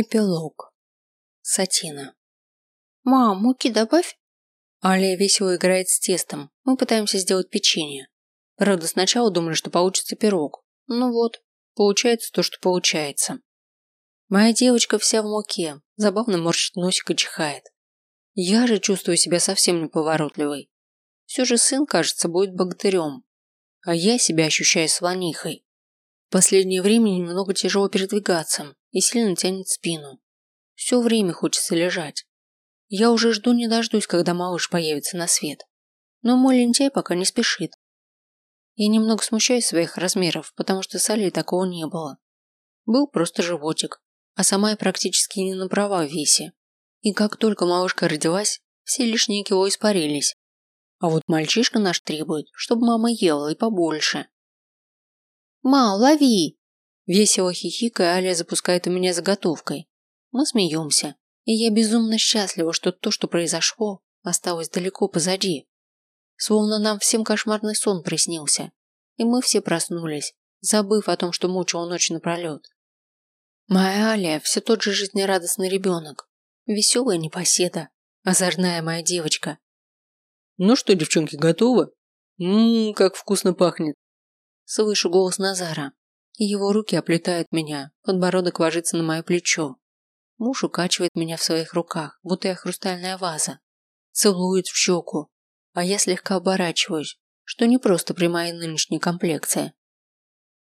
Эпилог. Сатина. «Мам, муки добавь!» Алия весело играет с тестом. Мы пытаемся сделать печенье. Правда, сначала думали, что получится пирог. Ну вот, получается то, что получается. Моя девочка вся в муке, забавно морщит носик и чихает. Я же чувствую себя совсем неповоротливой. Все же сын, кажется, будет богатырем. А я себя ощущаю слонихой. В последнее время немного тяжело передвигаться и сильно тянет спину. Все время хочется лежать. Я уже жду не дождусь, когда малыш появится на свет. Но мой лентяй пока не спешит. Я немного смущаюсь своих размеров, потому что с Алей такого не было. Был просто животик, а сама я практически не набрала в весе. И как только малышка родилась, все лишние кило испарились. А вот мальчишка наш требует, чтобы мама ела и побольше. «Ма, лови!» Весело хихикая, Аля запускает у меня заготовкой. Мы смеемся, и я безумно счастлива, что то, что произошло, осталось далеко позади. Словно нам всем кошмарный сон приснился, и мы все проснулись, забыв о том, что мучил ночь напролет. Моя Аля все тот же жизнерадостный ребенок, веселая непоседа, озорная моя девочка. Ну что, девчонки, готовы? Ммм, как вкусно пахнет. Слышу голос Назара. Его руки оплетают меня, подбородок ложится на мое плечо. Муж укачивает меня в своих руках, будто я хрустальная ваза. Целует в щеку, а я слегка оборачиваюсь, что не просто при моей нынешней комплекции.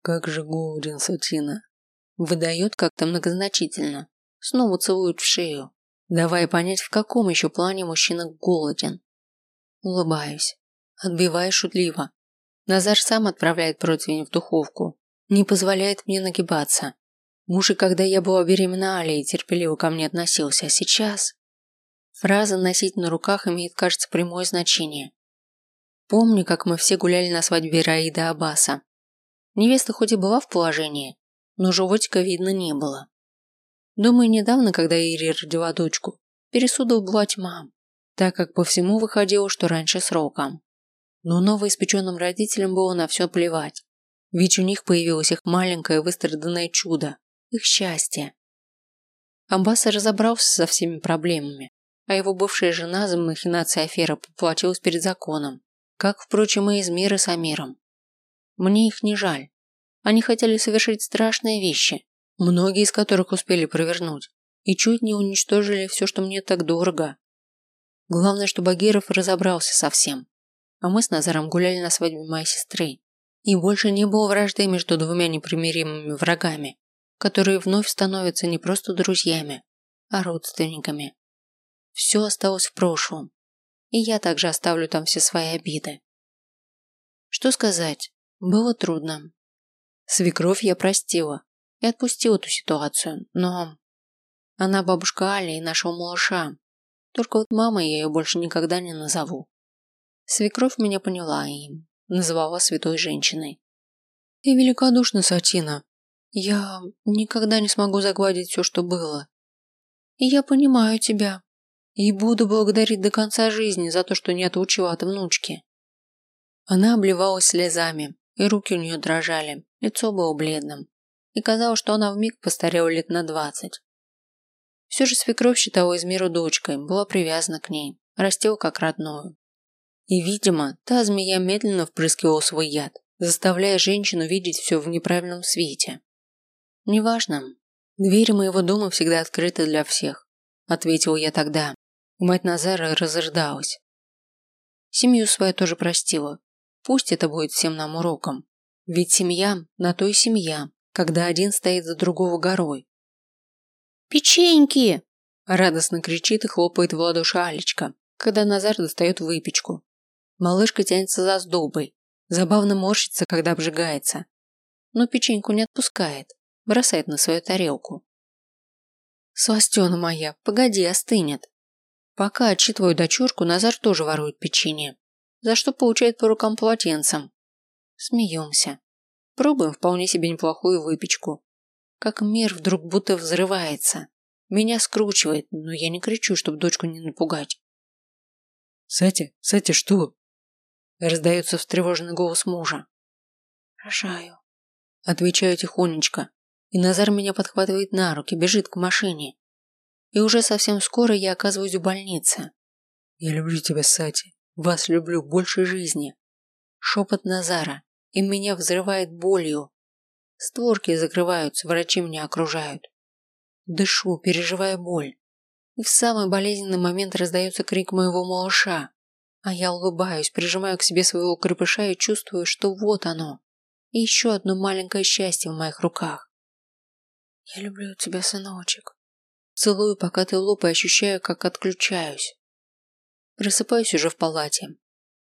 Как же голоден, Сатина. Выдает как-то многозначительно. Снова целует в шею, давая понять, в каком еще плане мужчина голоден. Улыбаюсь. Отбиваю шутливо, Назар сам отправляет противень в духовку, не позволяет мне нагибаться. Муж когда я была беременна Алей, терпеливо ко мне относился, а сейчас... Фраза «носить на руках» имеет, кажется, прямое значение. Помню, как мы все гуляли на свадьбе Раида Аббаса. Невеста хоть и была в положении, но животика видно не было. Думаю, недавно, когда Ири родила дочку, пересудов была тьма, так как по всему выходило, что раньше сроком. Но новоиспеченным родителям было на все плевать. Ведь у них появилось их маленькое выстраданное чудо, их счастье. Амбасса разобрался со всеми проблемами, а его бывшая жена за махинации аферы поплатилась перед законом, как, впрочем, и Измир и с Амиром. Мне их не жаль. Они хотели совершить страшные вещи, многие из которых успели провернуть, и чуть не уничтожили все, что мне так дорого. Главное, что Багиров разобрался со всем а мы с Назаром гуляли на свадьбе моей сестры. И больше не было вражды между двумя непримиримыми врагами, которые вновь становятся не просто друзьями, а родственниками. Все осталось в прошлом, и я также оставлю там все свои обиды. Что сказать, было трудно. Свекровь я простила и отпустила эту ситуацию, но... Она бабушка Али и нашего малыша. Только вот мамой я ее больше никогда не назову. Свекровь меня поняла и называла святой женщиной. Ты великодушна, Сатина. Я никогда не смогу загладить все, что было. И я понимаю тебя. И буду благодарить до конца жизни за то, что не отучила от внучки. Она обливалась слезами, и руки у нее дрожали, лицо было бледным. И казалось, что она вмиг постарела лет на двадцать. Все же свекровь считала из мира дочкой, была привязана к ней, растила как родную. И, видимо, та змея медленно впрыскивала свой яд, заставляя женщину видеть все в неправильном свете. «Неважно. Двери моего дома всегда открыты для всех», – ответил я тогда. Мать Назара разрыдалась. Семью свою тоже простила. Пусть это будет всем нам уроком. Ведь семья на то и семья, когда один стоит за другого горой. «Печеньки!» – радостно кричит и хлопает в ладоши Алечка, когда Назар достает выпечку. Малышка тянется за сдобой, забавно морщится, когда обжигается. Но печеньку не отпускает, бросает на свою тарелку. Сластена моя, погоди, остынет. Пока отчитываю дочурку, Назар тоже ворует печенье, за что получает по рукам полотенцем. Смеемся. Пробуем вполне себе неплохую выпечку. Как мир вдруг будто взрывается. Меня скручивает, но я не кричу, чтобы дочку не напугать. «Сатя, Сатя, что?» Раздается встревоженный голос мужа. Рожаю. Отвечаю тихонечко. и Назар меня подхватывает на руки, бежит к машине. И уже совсем скоро я оказываюсь в больнице. «Я люблю тебя, Сати. Вас люблю больше жизни». Шепот Назара, и меня взрывает болью. Створки закрываются, врачи меня окружают. Дышу, переживая боль. И в самый болезненный момент раздается крик моего малыша. А я улыбаюсь, прижимаю к себе своего крепыша и чувствую, что вот оно. И еще одно маленькое счастье в моих руках. Я люблю тебя, сыночек. Целую, пока ты лоб, и ощущаю, как отключаюсь. Просыпаюсь уже в палате.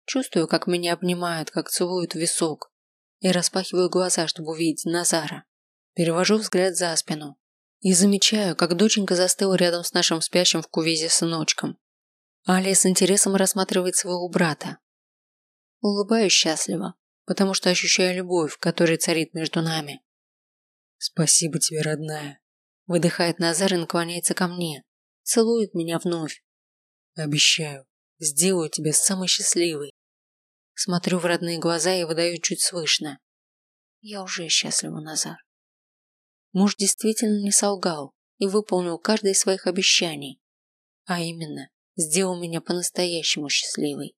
Чувствую, как меня обнимают, как целуют висок. И распахиваю глаза, чтобы увидеть Назара. Перевожу взгляд за спину. И замечаю, как доченька застыла рядом с нашим спящим в кувезе сыночком. Алия с интересом рассматривает своего брата. Улыбаюсь счастливо, потому что ощущаю любовь, которая царит между нами. «Спасибо тебе, родная», – выдыхает Назар и наклоняется ко мне, целует меня вновь. «Обещаю, сделаю тебя самой счастливой». Смотрю в родные глаза и выдаю чуть слышно. Я уже счастлива, Назар. Муж действительно не солгал и выполнил каждое из своих обещаний. А именно, сделал меня по-настоящему счастливой.